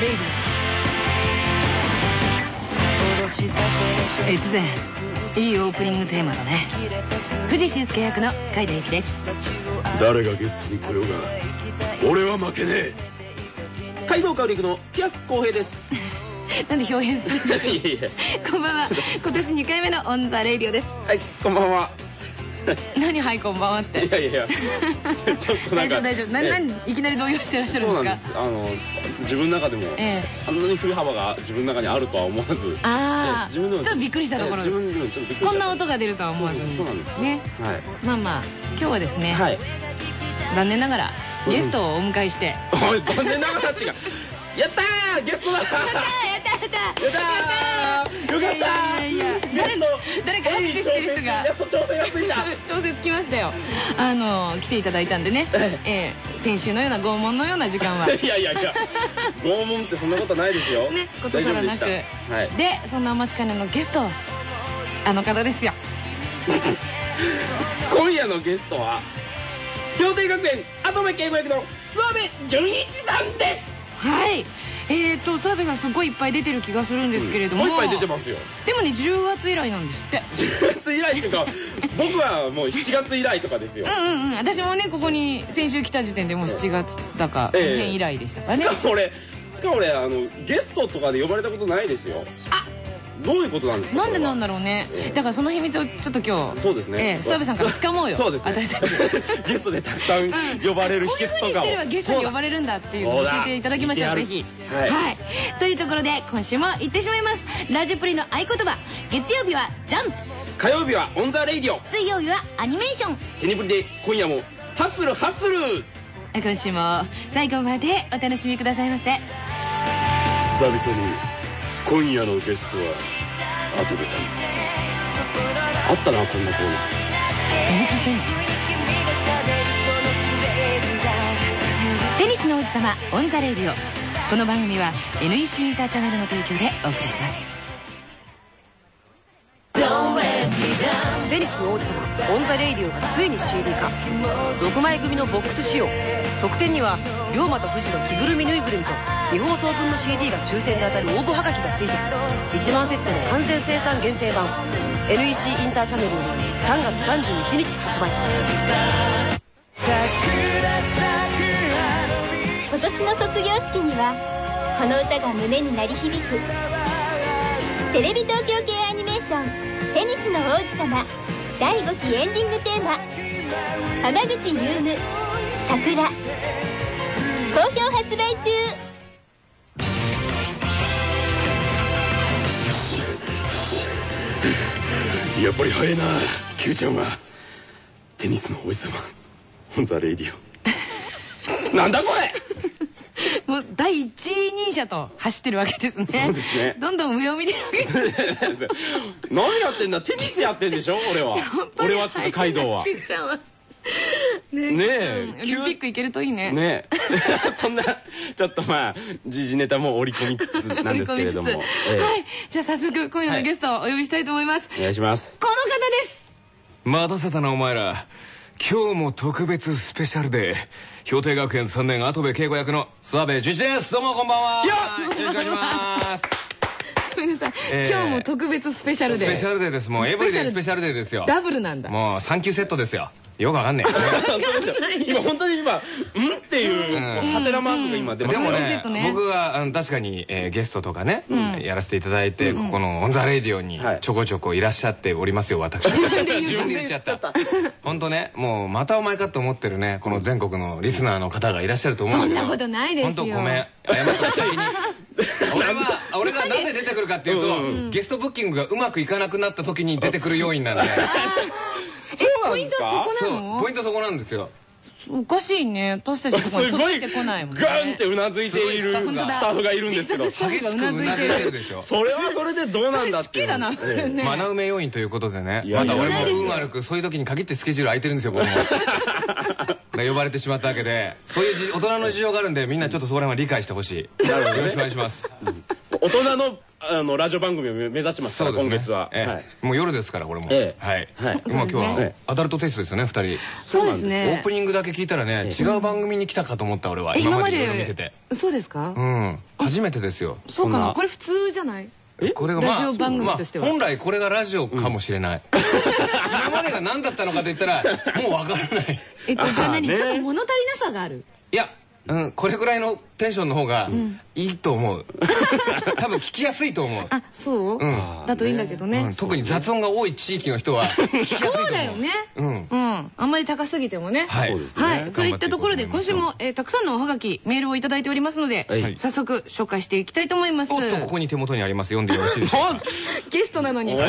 レイディ越前いいオープニングテーマだね。藤修介役の海田由紀です。誰がゲストに来ようが俺は負けね街道香りのピアス公平です。なんで表現するんでしょう。こんばんは。今年2回目のオンザレイディオです。はいこんばんは 何はいこんばんはって。いやいやいや。ちょっとなんか大丈夫大丈夫。なえいきなり動揺してらっしゃるそうなんんでかですすあの自分の中でも、え。えあんなに振り幅が自分の中にあるとは思わずああちょええ自分でもっとびっくりしたところええ自分でもちょっとびっくりしたこんな音が出るとは思わずにそうなんですねはいまあまあ今日はですね、はい残念ながらゲストをお迎えして、残念ながらっていうかやったーゲストだやったやったやったやったよかったいやいや誰か拍手してる人がやっと調整がついた調整つきましたよあの来ていただいたんでね、ええ先週のような拷問のような時間はいやいやいや拷問ってそんなことないですよねことさらなくではいでそんなお待ちかねのゲストあの方ですよ今夜のゲストは京帝学園跡部敬吾役の諏訪部純一さんですはい。えーと澤部さんすごいいっぱい出てる気がするんですけれども、すごいいっぱい出てますよ。でもね10月以来なんですって。10月以来っていうか 僕はもう7月以来とかですよ。うんうんうん。私もねここに先週来た時点でもう7月だかええ。編以来でしたからね。しかも俺しかも俺あのゲストとかで呼ばれたことないですよ。あどういうことなんですかなんでなんだだろうね。ええ。だからその秘密をちょっと今日そうですね。ええ澤部さんから掴もうよ。そうですね。ゲストでたくさん呼ばれるこういう風にして秘訣とかをればゲストに呼ばれるんだっていうのを教えていただきましょうぜひ。はい。はい。というところで今週も行ってしまいます。ラジプリの合言葉。月曜日はジャン。プ火曜日は on the radio。水曜日はアニメーション。テニプリで今夜もハッスルハッスル。今週も最後までお楽しみくださいませ。久々に今夜のゲストは跡部さんあったなこんなコーナー。テニスの王子様 on the radio この番組は NEC インターチャネルの提供でお送りします。テニスの王子様 on the radio がついに CD 化。6枚組のボックス仕様。特典にはリョーマと不二の着ぐるみぬいぐるみと。未放送分の CD が抽選で当たる応募はがきがついて1万セットの完全生産限定版 NEC インターチャネルより3月31日発売。今年の卒業式にはこの歌が胸に鳴り響くテレビ東京系アニメーション「テニスの王子様」第5期エンディングテーマ浜口優夢「桜」好評発売中。やっぱり早いな。Q ちゃんは。テニスの王子様。 On the Radio。なんだこれ！もう第一人者と走ってるわけですね。そうですね。どんどん上を見てるわけです。何やってんだ。テニスやってんでしょ俺は。俺はつうか海堂は。ピッちゃんは ねねえ。うん。オリンピック行けるといいね。ねえ。そんなちょっとまあ時事ネタも織り込みつつなんですけれども、はい。じゃあ早速今夜のゲストをお呼びしたいと思います、お願いします。この方です。待たせたなお前ら今日も特別スペシャルで氷帝学園3年跡部景吾役の諏訪部順一です。どうもこんばんは。よろしくお願いします。ごめんなさい、えー今日も特別スペシャルで。スペシャルデーです。もう every day special day ですよ。ダブルなんだ。もう3級セットですよよくわかんねえ本当ですよ今本当に今「ん?」っていううん。ハテナマークが今出ましたよでもね僕はあの確かに、えーゲストとかね、ん。やらせていただいて、ここの「オン・ザ・レイディオ」にはい。ちょこちょこいらっしゃっておりますよ私。自分で言っちゃった。本当ねもうまたお前かと思ってるねこの全国のリスナーの方がいらっしゃると思うんだけど。そんなことないですよ。本当ごめん。謝って先に。俺は 俺がなぜ出てくるかっていうと、うんゲストブッキングがうまくいかなくなった時に出てくる要因なんで そうなんですかポイントはそこなの？ポイントそこなんですよ。おかしいね。私たちのところにすごい届いてこないもんね。ガンってうなずいているスタッフが。いるんですけど激しくうなずいてるでしょ。それはそれでどうなんだっていう。好きだな。それねマナ埋め要因ということでね。まだ俺も運悪くそういう時に限ってスケジュール空いてるんですよ僕も。呼ばれてしまったわけで。そういうじ大人の事情があるんでみんなちょっとそこら辺は理解してほしい。よろしくお願いします。大人のあのラジオ番組を目指してますから、今月は。もう夜ですからこれも。ええ。はい。はい。今今日はアダルトテイストですよね二人。そうですオねープニングだけ聞いたらね違う番組に来たかと思った俺は。え今まで。いろいろ見ててそうですか？うん。初めてですよそうかな。な。これ普通じゃない？これがまあラジオ番組としては。まあ本来これがラジオかもしれない。今までが何だったのかと言ったらもうわからない。えこれじゃあ何？ちょっと物足りなさがある。いやうん、これぐらいのテンションの方がいいと思う。多分聞きやすいと思う。あそう？うん。だといいんだけどうねん特に雑音が多い地域の人は聞きやすいと思う。そうだよね。うん。うん。あんまり高すぎてもね。はい。そうですね。はい、そういったところで今週も、えーたくさんのおはがきメールをいただいておりますので、はい。早速紹介していきたいと思います。うおっとここに手元にあります。読んでよろしいでしょうか？ゲストなのに、お あ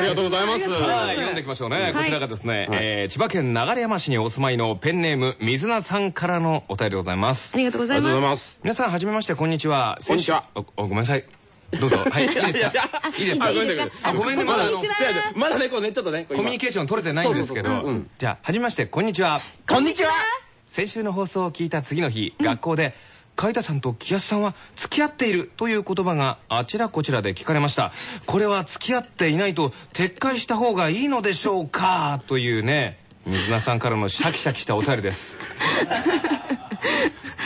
りがとうございます。はい、読んでいきましょうね。はい。こちらがですね、はい。えー千葉県流山市にお住まいのペンネーム水菜さんからのお便りでございます。あ。りがとうございまます。す。皆さんはじめましてこんにちは。こんにちは。ごめんなさい。どうぞ。はい。いいですか？いいですか？ごめんなさい。あごめんね。まだあのこんにちは。違う違う。まだねこうねちょっとねコミュニケーション取れてないんですけど。じゃあはじめましてこんにちは。こんにちは。先週の放送を聞いた次の日、学校で海田さんと木安さんは付き合っているという言葉があちらこちらで聞かれました。これは付き合っていないと撤回した方がいいのでしょうか？というね水菜さんからのシャキシャキしたお便りです。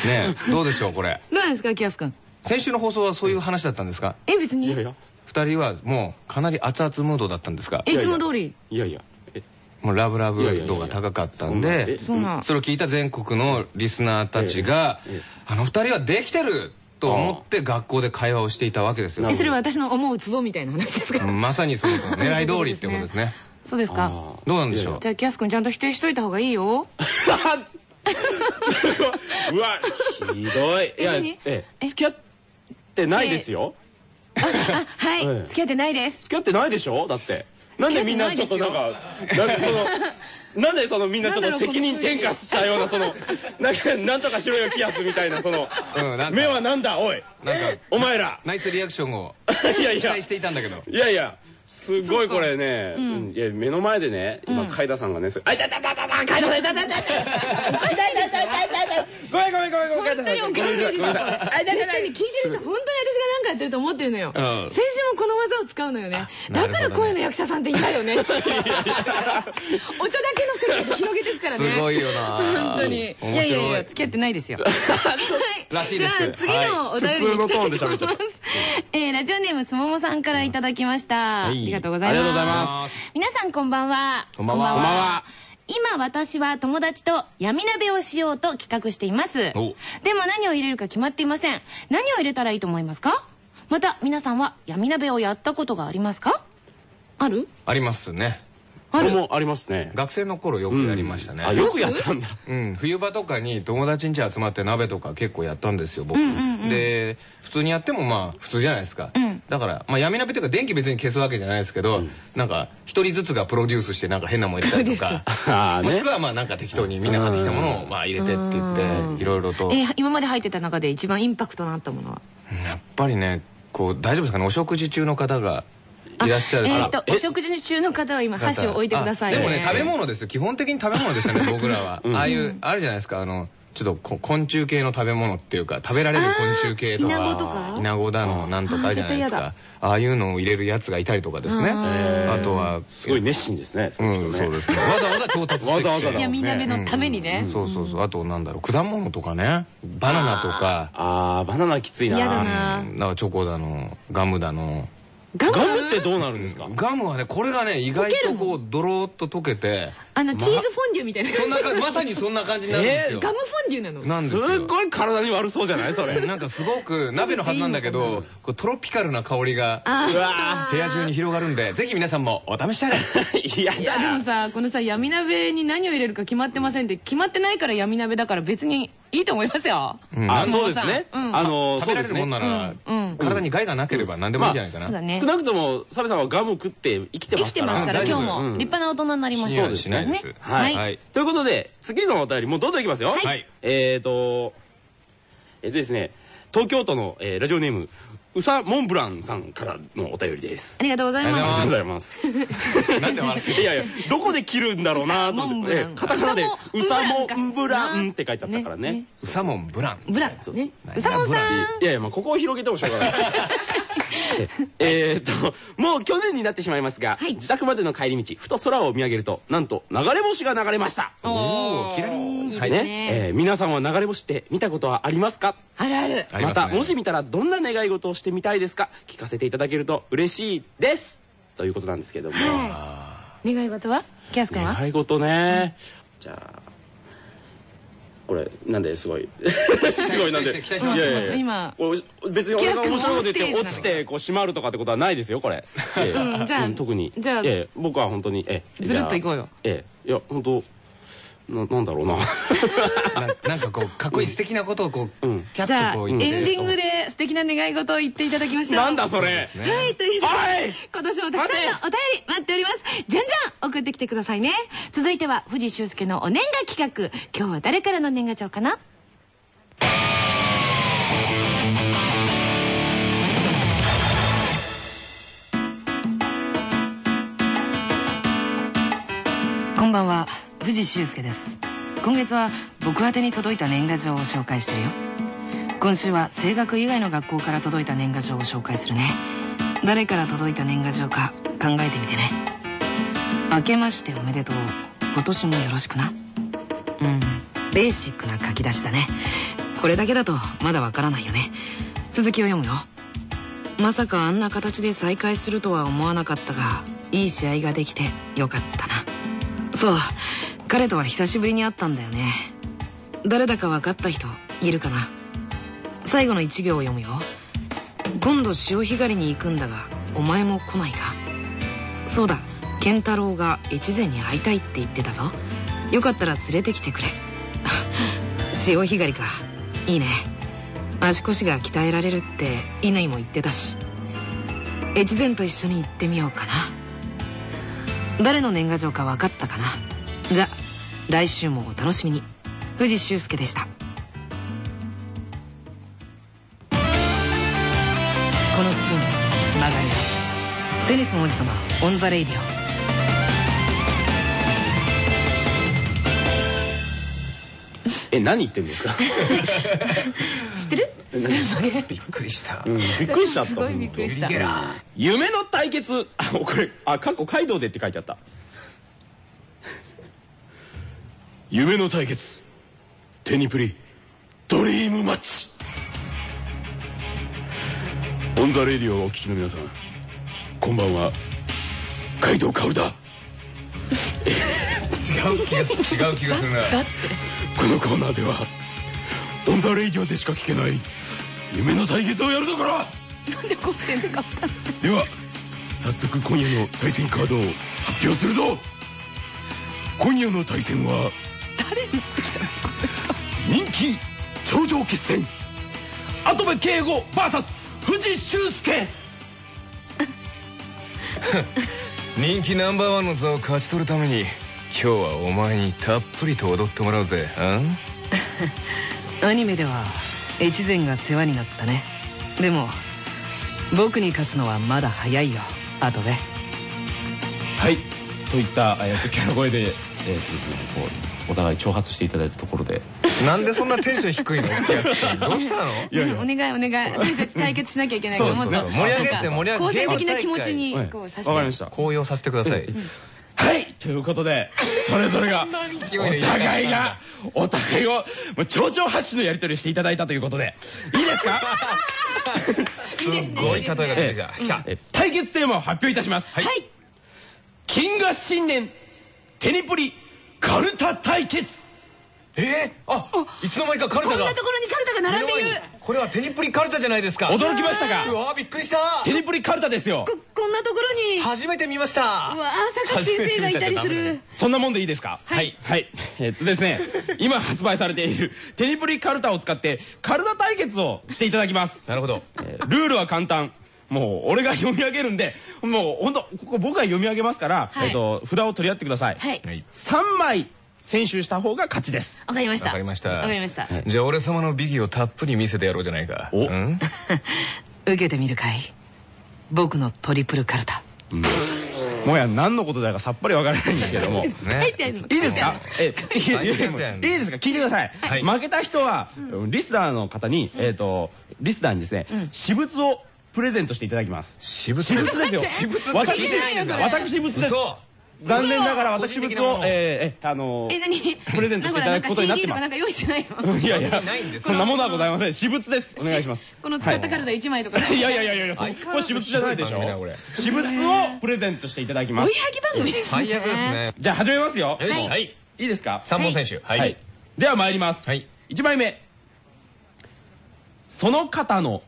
ねえどうでしょうこれ？どうなんですかキヤス君？先週の放送はそういう話だったんですか？え別に。いやいや。二人はもうかなり熱々ムードだったんですか？えいつも通り。いやいや。え？もうラブラブ度が高かったんそんな。でえ？そんな。それを聞いた全国のリスナーたちがあの二人はできてると思って学校で会話をしていたわけですよ。えそれは私の思うツボみたいな話ですか？うんまさにその狙い通りってことですね。そうですか。どうなんでしょう？じゃあキヤス君ちゃんと否定しといた方がいいよ。うわひどい。いやえ何？ええ。付き合ってないですよ。あはい、ええ。付き合ってないです。付き合ってないでしょ？だって。なんでみんなちょっとなんかなんでその。なんでそのみんなちょっと責任転嫁したようなそのなんかなんとかしろよキアスみたいなそのうんなんか目はなんだおい。なんかお前ら。ナイスリアクションをいやいや。期待していたんだけど。いやいやすごいこれね、うん。いや目の前でね今海田さんがね「あいたいたいたいた海田さんいたいたいたいたいたいたいたいたいたいたごめんごめんごめんごめん。海田さん本当におかしいですよごめん。なさいあいたいた聞いてる人本当に私が何かやってると思ってるのよ、うん。先週もこの技を使うのよね。だから声の役者さんっていたよね。音だけの世界で広げていくからね。すごいよな。本当に。い。やいやいや付き合ってないですよ。らしいです。じゃあ次のお便りに行きます えーラジオネームすももさんからいただきました、ありがとうございます。皆さんこんばんは。こんばんは。今私は友達と闇鍋をしようと企画しています。お。でも何を入れるか決まっていません。何を入れたらいいと思いますか？また皆さんは闇鍋をやったことがありますか？ある？ありますねあれもありますね。学生の頃よくやりましたね。あよくやったんだ。うん、冬場とかに友達ん家集まって鍋とか結構やったんですよ僕、で普通にやってもまあ普通じゃないですか、うん。だから、まあ、闇鍋というか電気別に消すわけじゃないですけど、なんか一人ずつがプロデュースしてなんか変なもん入れたりとかああね。もしくはまあなんか適当にみんな買ってきたものをまあ入れてって言うんっていろいろと。えー今まで入ってた中で一番インパクトのあったものは？やっぱりねこう大丈夫ですかね？お食事中の方がいらっしゃるえから。ーとお食事中の方は今箸を置いてくださいあでもね食べ物ですよ。基本的に食べ物ですよね 僕らは、うん。ああいうあるじゃないですか。あのちょっとこ昆虫系の食べ物っていうか食べられる昆虫系とか。イナゴとか？イナゴだのなんとかじゃないですか。ああいうのを入れるやつがいたりとかですね。うんあとはすごい熱心ですねうんそうですね。わざわざ調達してわざわざだ闇鍋のためにね、そうそうそう。あとなんだろう果物とかね。バナナとか。ああバナナきついな。嫌だな。うん。だからチョコだのガムだのガムってどうなるんですか？ガムはねこれがね意外とこうドローっと溶けてあのチーズフォンデュみたいなそんなかまさにそんな感じになるんですよ。ガムフォンデュなの？なんですすよっごい体に悪そうじゃない？それ。なんかすごく鍋のはずなんだけどこうトロピカルな香りがうわ部屋中に広がるんでぜひ皆さんもお試しあれ いやでもさこのさ闇鍋に何を入れるか決まってませんって決まってないから闇鍋だから別にいいと思いますよ。うん。あそうですね。うん。あの食べられそうですもんなら体に害がなければ何でもいいんじゃないかな。少なくともサメさんはガム食って生きて生きてますからますから今日も。立派な大人になりました。死にはしないですねはいはい。ということで次のお便りもうどんどんいきますよ。はい。えーとえっとですね東京都のえーラジオネームうさモンブランさんからのお便りです。ありがとうございます。ありがとうございます。なんで笑っていやいやどこで切るんだろうなとモン思ってカタカナで「うさモンブラン」ねって書いてあったからね。うさもんブランブラン。そうねそう。うさもんさん。いやいやまあここを広げてもしょうがない。えーっともう去年になってしまいますが、はい。自宅までの帰り道ふと空を見上げるとなんと流れ星が流れました。おー。キラリンいい。ですね。ねえー皆さんは流れ星って見たことはありますか？あるある。またもし見たらどんな願い事をしてみたいですか？聞かせていただけると嬉しいです。ということなんですけども、はい。願い事は？キャス君は？願い事ね、じゃあこれなんですごい。すごいなんで。期待してますいやいやいや今これ別に俺が面白いこと言って落ちてこう閉まるとかってことはないですよこれじゃあ特にじゃあええ僕は本当にええずるっといこうよえいや本当ななんだろうな。ななんかこうかっこいい素敵なことをこう、うん。ちゃっじゃあエンとこう言ってディングで素敵な願い事を言っていただきましょう。なんだそれ。ねはいということではい。今年もたくさんのお便り待っております。じゃんじゃん送ってきてくださいね。続いては藤修介のお年賀企画。今日は誰からの年賀状かな？こんばんは藤修介です。今月は僕宛に届いた年賀状を紹介してるよ。今週は声楽以外の学校から届いた年賀状を紹介するね。誰から届いた年賀状か考えてみてね。明けましておめでとう。今年もよろしくな。うんベーシックな書き出しだね。これだけだとまだわからないよね。続きを読むよ。まさかあんな形で再会するとは思わなかったがいい試合ができてよかったな。そう彼とは久しぶりに会ったんだよね。誰だか分かった人いるかな。最後の一行を読むよ。今度潮干狩りに行くんだがお前も来ないか。そうだ健太郎が越前に会いたいって言ってたぞ。よかったら連れてきてくれ。潮干狩りか。いいね。足腰が鍛えられるって乾も言ってたし。越前と一緒に行ってみようかな。誰の年賀状か分かったかな。じゃ来週もお楽しみに。不二周助でした。このスプーン曲がりテニスの王子様 On the Radio。え何言ってんですか？知ってる？びっくりした。うんびっくりしちゃったすごいびっくりした。夢の対決。あこれあ過去海堂でって書いてあった夢の対決。テニプリ。ドリームマッチ。 On the Radio をお聞きの皆さん。こんばんは。海堂薫だ違う気がする違う気がするな。このコーナーでは On the Radio でしか聞けない夢の対決をやるぞこら。なんで怒ってんのかでは早速今夜の対戦カードを発表するぞ。今夜の対戦は誰に人気頂上決戦。跡部圭吾 VS 藤修介。人気ナンバーワンの座を勝ち取るために今日はお前にたっぷりと踊ってもらうぜ。あ アニメでは越前が世話になったね。でも僕に勝つのはまだ早いよ。後で。はい。といった、えー、とキャラ声で、えーとこうお互い挑発していただいたところで。なんでそんなテンション低いの？ってやつどうしたの？いやお願いお願い。私たち対決しなきゃいけないからもっと盛り上げて盛り上げ肯定的な気持ちにはいこうさして。わかりました高揚させてください。はい。ということでそれぞれが勢い お互いがお互いをもう頂上発信のやり取りをしていただいたということで。いいですか？すごい例えが出てきた。来た。え対決テーマを発表いたします。はい。金河新年テニプリカルタ対決。え？ー、あいつの間にかカルタが。こんなところにカルタが並んでいる。これはテニプリカルタじゃないですか。驚きましたうかわびっくりした。テニプリカルタですよ。ここんなところに。うわ初めて見ました。ー坂先生がいたりする。そんなもんでいいですか？はい。はいえっとですね 今発売されているテニプリカルタを使ってカルタ対決をしていただきます。なるほど。えールールは簡単もう俺が読み上げるんでもう本当ここ僕が読み上げますから、はい。えっと札を取り合ってください、はい。はい。3枚選手した方が勝ちです。わかりました。わかりました。わかりました。じゃあ俺様の美技をたっぷり見せてやろうじゃないか。お。うん？受けてみるかい。僕のトリプルカルタ。もうや何のことだかさっぱりわからないんですけども。書いいいですか？えいいですか？聞いてください、はい。負けた人は、リスナーの方に、えっ、とリスナーにですね、私物をプレゼントしていただきます。私物私物ですよ。私物私物です。嘘。残念ながら私物をえーえあのプレゼントしていただくことになってます。なんか用意してないのいやいやそんなものはございません。私物です。お願いします。この使ったカルタ1枚とか。いやいやいやいやこれ私物じゃないでしょ。私物をプレゼントしていただきます。追いはぎ番組ですね。最悪ですね。じゃあ始めますよ。はい。いいですか？三本選手。ははい。では参ります。はい。1枚目。その方の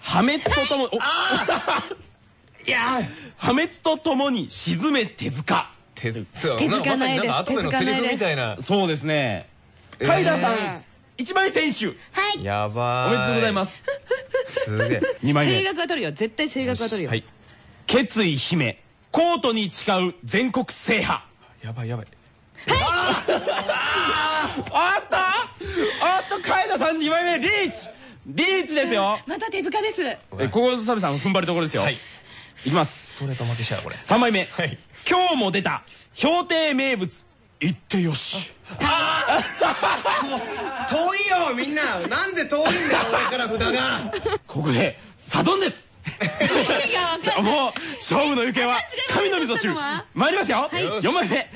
破滅とともに いや。破滅とともに沈め手塚。手そう手塚ないですなんか後でのセリフみたいな。そうですね。えー。カイダさん1枚選手。はい。やばーい。おめでとうございます。すげえ。2枚声目楽は取るよ。絶対声楽は取るよ。はい。決意姫。コートに誓う全国制覇。やばいやばい。あったあっとカイダさん2枚目リー。チリーチですよ。また手塚です。えここサビさん踏ん張りどころですよ。はい。いきます。ストレート負けしちゃうこれ。3枚目。はい。今日も出た標定名物。行ってよし。遠いよみんな。なんで遠いんだよ俺から札が。ここでサドンです。もう勝負の行方は神のみぞ知る参りますよ。はい。4枚目。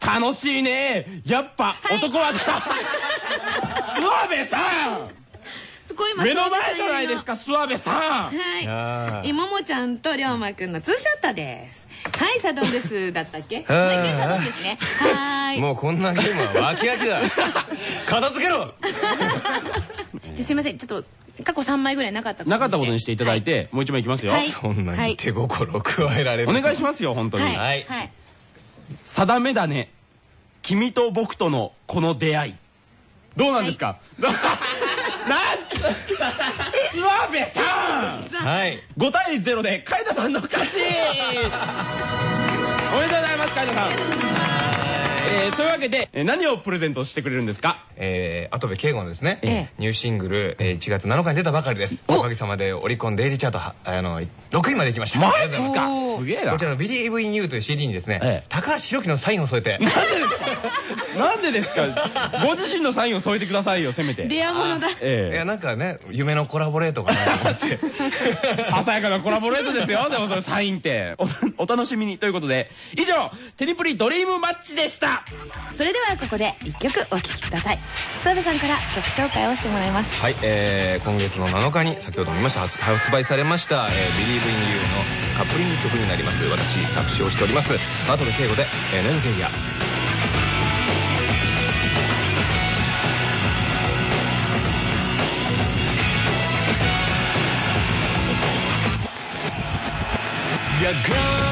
楽しいね。やっぱ男は 諏訪部さんすごい今目の前じゃないですか諏訪部さん。はい。ももちゃんとりょうまくんのツーショットです。はい、サドンです。だったっけ？もう一回サドンですね。はーい。もうこんなゲームは脇役だ。片付けろ。じゃすいません、ちょっと過去3枚ぐらいなかったなかったことにしていただいてもう一枚いきますよ。はい。そんなに手心加えられるお願いしますよ本当に。はい。定めだね。君と僕とのこの出会い。どうなんですか、なん 諏訪部さん。はい。5対0で海田さんの勝ち。おめでとうございます海田さんえーというわけでえー何をプレゼントしてくれるんですか？えー、跡部圭吾のですね、ええ。ニューシングル、えー1月7日に出たばかりです。お。かげさまでオリコンデイリーチャートはあの6位まで行きました。マありがとうございます。ジっすかすげえな。こちらの「Believe in You」という CD にですね、ええ。高橋宏樹のサインを添えて。なんでですか？ご自身のサインを添えてくださいよせめて。レアものだ。いえ。やなんかね夢のコラボレートかなと思って。えささやかなコラボレートですよ。でもそれサインって。おお楽しみに。ということで以上テニプリドリームマッチでしたそれではここで一曲お聴きください。諏訪部さんから曲紹介をしてもらいます。はい、えー、今月の7日に先ほども言いました発発売されました「えー、Believe in You」のカップリング曲になります私作詞をしております後で敬語で「えー、ネルゲイヤ」やがて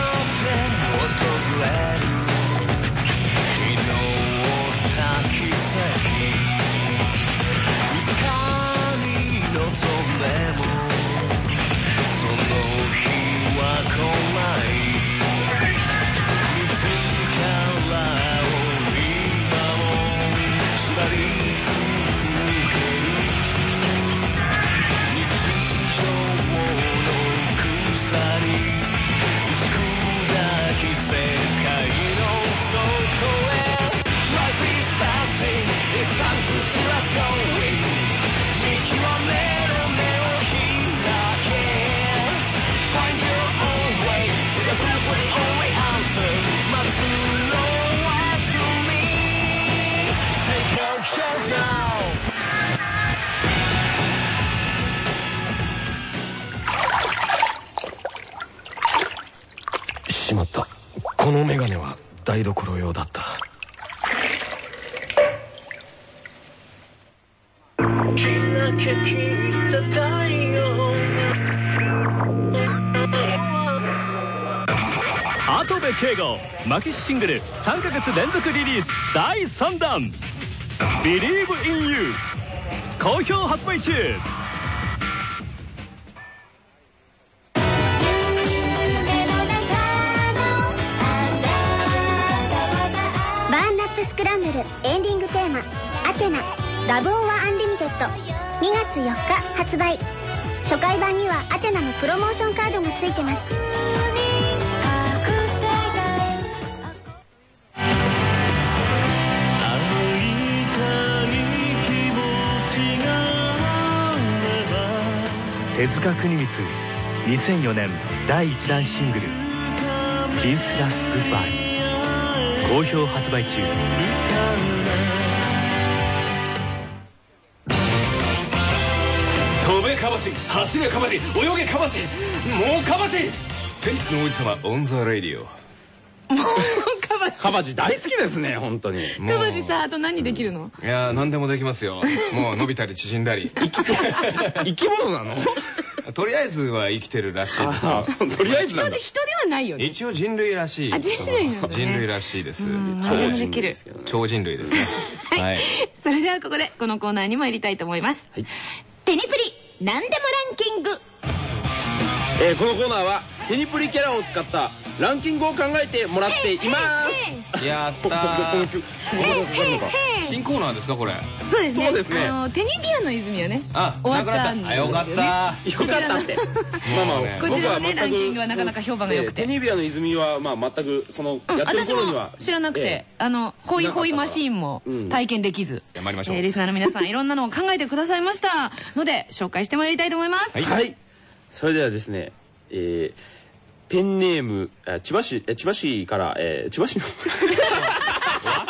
跡部圭吾マキシシングル3ヶ月連続リリース第3弾「Believe in You」好評発売中。 Burn-Up Scramble エンディングテーマ「アテナ Love Power Unlimited」2月4日発売。初回版にはアテナのプロモーションカードがついてます。手塚国光2004年第1弾シングル「Since Last Goodbye」好評発売中。飛べかばし走れかばし泳げかばしもう樺地。テニスの王子様 On the Radioかばしカバジ大好きですね本当に。かばしさあと何できるの？いやー何でもできますよ。もう伸びたり縮んだり。生き物なの？とりあえずは生きてるらしいです。とりあえずなんだ。人ではないよね。一応人類らしい。あ人類人類らしいです。超はい人類です超人類ですね。はい。それではここでこのコーナーにも入りたいと思います、はい。テニプリ何でもランキング。えーこのコーナーはテニプリキャラを使ったランキングを考えてもらっています。やった新コーナーですかこれ。そうですね。そうですね。テニビアの泉はねあ終わったんですよかった よかったって。まあまあこちらのねランキングはなかなか評判が良くて。テニビアの泉はまあ全くそのやってる頃には。知らなくて。あのホイホイマシーンも体験できず。やまりましょう。リスナーの皆さん いろんなのを考えてくださいましたので紹介してまいりたいと思います。はい。それではですねえーペンネームあ千葉市え千葉市からえー千葉市の。わ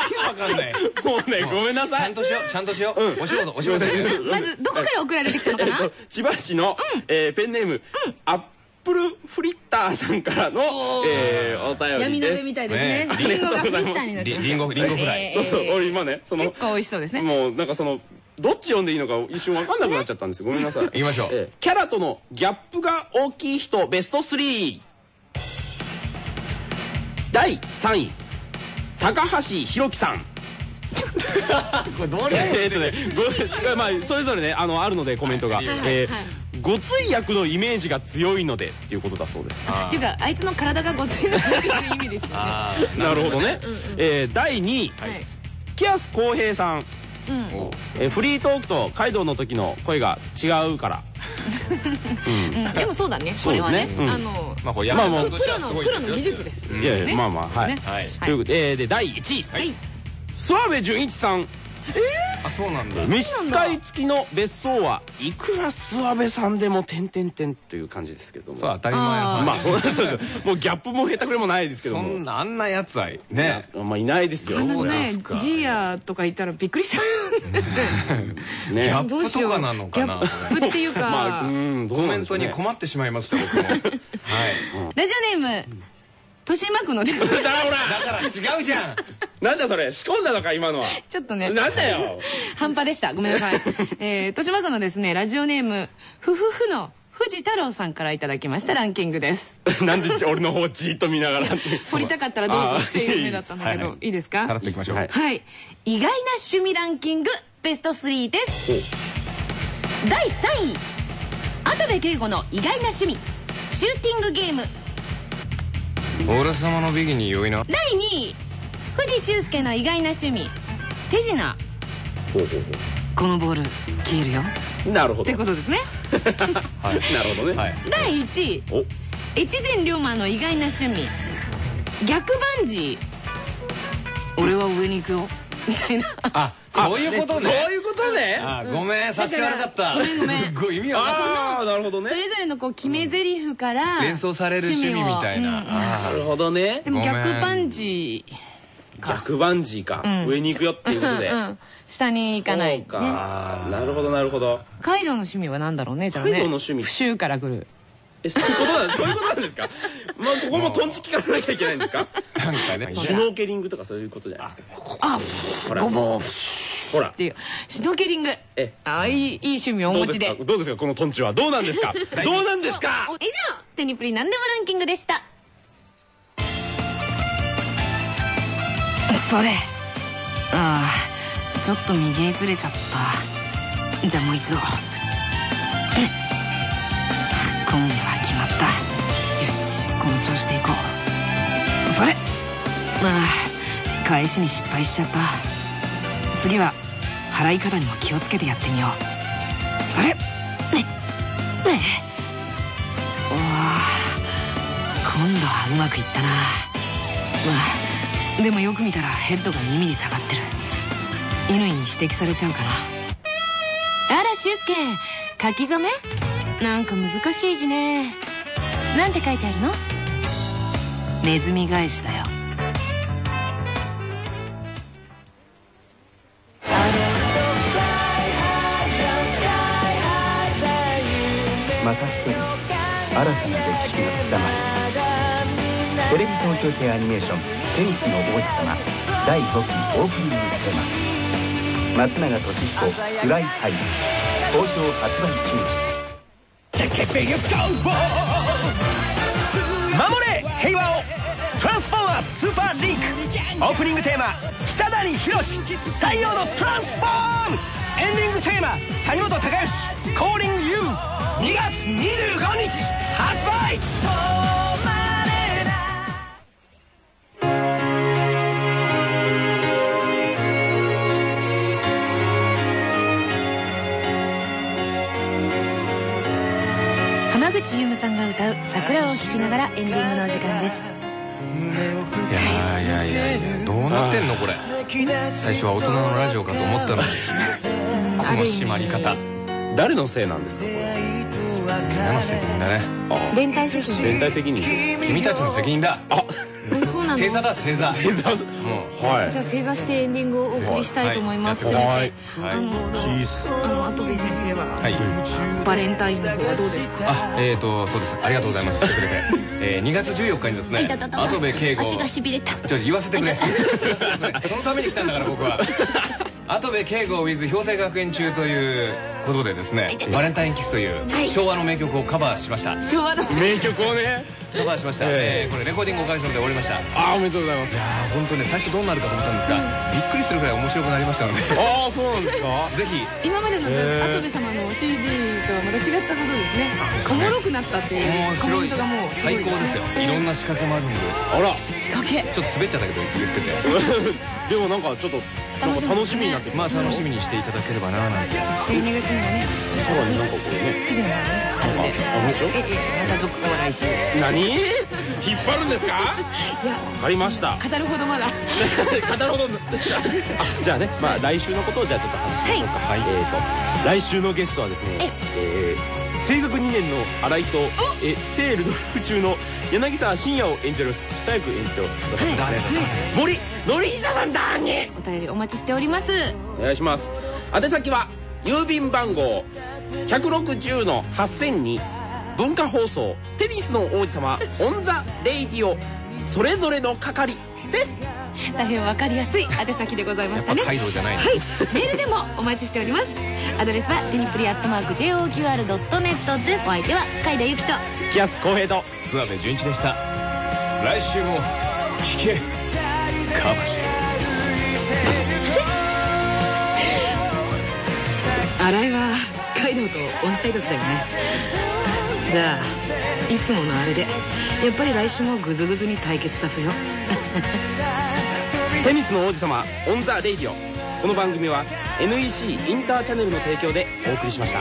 けわかんない。もうねごめんなちさい。ゃんとしようちゃんとしよう。ん。うお仕事お仕事まずどこから送られてきたのかな、えっと千葉市の、えーペンネーム、アップルフリッターさんからのえーお便り闇です。鍋みたいですね。ね。リンゴがフリッターになってリンゴリンゴフライ。えー。そうそう俺今ねその結構美味しそうですね。もうなんかそのどっち読んでいいのか一瞬分かんなくなっちゃったんです。よごめんなさい。行きましょう。えーキャラとのギャップが大きい人ベスト3第3位高橋宏樹さん。これどれえーっとねご まあそれぞれねあのあるのでコメントが、はいえーはい。ごつい役のイメージが強いのでっていうことだそうです。あっていうかあいつの体がごついのという意味ですよね。なるほどね。うんうんえー第2位はい。キアス浩平さんえーフリートークとカイドウの時の声が違うから。でもそうだねそうこれはね。ですねうん。あのまあこれ山田さんとしてプロのプロの技術です。うんいやいやね。まあまあはい。ねはい。ということで第1位。はい。諏訪部純一さんあそうなんだ。召使い付きの別荘はいくら諏訪部さんでも点々点という感じですけども。そう当たり前のあ話。まあそうそうですもうギャップも下手くれもないですけどそもんなあんなやつはいねまあいないですよ。あのねすか。ジーヤとか言ったらびっくりしちゃう。ギねャップとかなのかな。ギャップっていうか、まあうんどコメントに困ってしまいました僕も。はい。ラジオネーム豊島区のです。だからほら。だから違うじゃん。なんだそれ。仕込んだのか今のは。ちょっとね。なんだよ。半端でした。ごめんなさい、えー、豊島区のですねラジオネームふふふの藤太郎さんからいただきました。ランキングです。なんで俺の方じーっと見ながら。掘りたかったらどうぞっていう目だったんだけど、いい。いですか？さらっといきましょう。はい。はい意外な趣味ランキングベスト3です。第3位。跡部圭吾の意外な趣味。シューティングゲーム俺様のビギに良いな。第2位藤修介の意外な趣味。手品。ほうほうこのボール消えるよ。ほうなるほど。ってことですね。はい。なるほどね。はい。第1位お。越前龍馬の意外な趣味。逆バンジー。俺は上に行くよ。みたいな。あそういうことね。そういうことね。あごめん察し悪かった。ごめんごめん。ごい意味わかああなるほどね。それぞれのこう決め台詞から連想される趣味みたいな。なるほどね。でも逆バンジー逆バンジーか。うん。上に行くよっていうことで。下に行かない、ね、そうか。なるほどなるほど。カイドウの趣味は何だろうねじゃあね。カイドウの趣味。府州から来るえそういうことなんそういうことなんですか？まあここもトンチ聞かせなきゃいけないんですか？なんかね。シュノーケリングとかそういうことじゃないですか？あほら。ごぼうっほら。ていう。シュノーケリング。え。あいいいい趣味をおどうです持ちでか？どうですか？このトンチはどうなんですか？どうなんですか？以上テニプリなんでもランキングでした。それ。ああちょっと右にずれちゃった。じゃあもう一度今度は決まった。よしこの調子でいこう。それ。ああ返しに失敗しちゃった。次は払い方にも気をつけてやってみよう。それ。ねね。おー今度はうまくいったな。まあでもよく見たらヘッドが2ミリ下がってる。乾に指摘されちゃうかな。あら俊介。書き初め？なんか難しい字ね。なんて書いてあるの？ネズミ返しだよ。また一人新たな歴史が刻まれテレビ東京系アニメーション「テニスの王子様」第5期オープニングテーマ。松永俊彦「 Fly High」好評発売中守れ平和をトランスフォーマースーパーリンクオープニングテーマ北谷洋太陽のトランスフォームエンディングテーマ谷本隆義コーリング U 2月25日発売桜」を聴きながらエンディングのお時間です。いやいやいやいやどうなってんのこれ。最初は大人のラジオかと思ったのに。この締まり方。誰のせいなんですか？これみんなの責任だね。連帯責任。連帯責任。君たちの責任だ。あなの。正座だ正座。正座。もはいじゃあ正座してエンディングをお送りしたいと思います、はい。はい。あのあのアトベ先生は、はい。バレンタインの方はどうですか？あえーとそうです。ありがとうございます。来てくれて。えー2月14日にですね跡部圭吾足がしびれた。ちょっと言わせてくれ。そのために来たんだから僕は。跡部圭吾 with 氷定学園中ということでですねバレンタインキスという昭和の名曲をカバーしました。昭和の。名曲をねカバーしました、ええ。えーこれレコーディングおかげさまで終わりました。いあーおめでとうございます。やー本当ね最初どうなるかと思ったんですが、びっくりするぐらい面白くなりましたので。ぜああそうなんですか？ひ。今までのじゃあ跡部様の CD とはまた違ったことですね。おもろくなったっていう面コメントがもう最高ですよ。いろんな仕掛けもあるんで。あら。仕掛け。ちょっと滑っちゃったけど言ってて。でもなんかちょっとなんか楽しみになってきまあ楽しみにしていただければななんて。12月にはねさらになんかこうね9時の方ね。あるんであ本当ええまた続報は来週い何？引っ張るんですか？やわかりました。語るほどまだ。語るほど。あじゃあねまあ来週のことをじゃあちょっと話しましょうか。はい、えーと来週のゲストはですねえー青学2年の荒井とえ聖ルドルフ中の柳沢慎也を演じる下役演じてくださってますね森訓久さんだーね。お便りお待ちしております。お願いします。宛先は郵便番号160の8000に文化放送テニスの王子様 On the Radioそれぞれの係です。大変わかりやすい宛先でございましたね。カイドウじゃないはい。メールでもお待ちしております。アドレスはテニプリアットマーク JOQR.net です。お相手は海田由紀と。木安浩平と。諏訪部純一でした。来週も聞け。かもしれな い新井はカイドウと同い年だよねじゃあいつものあれでやっぱり来週もグズグズに対決させよう。テニスの王子様 On the Radio。この番組は NEC インターチャネルの提供でお送りしました。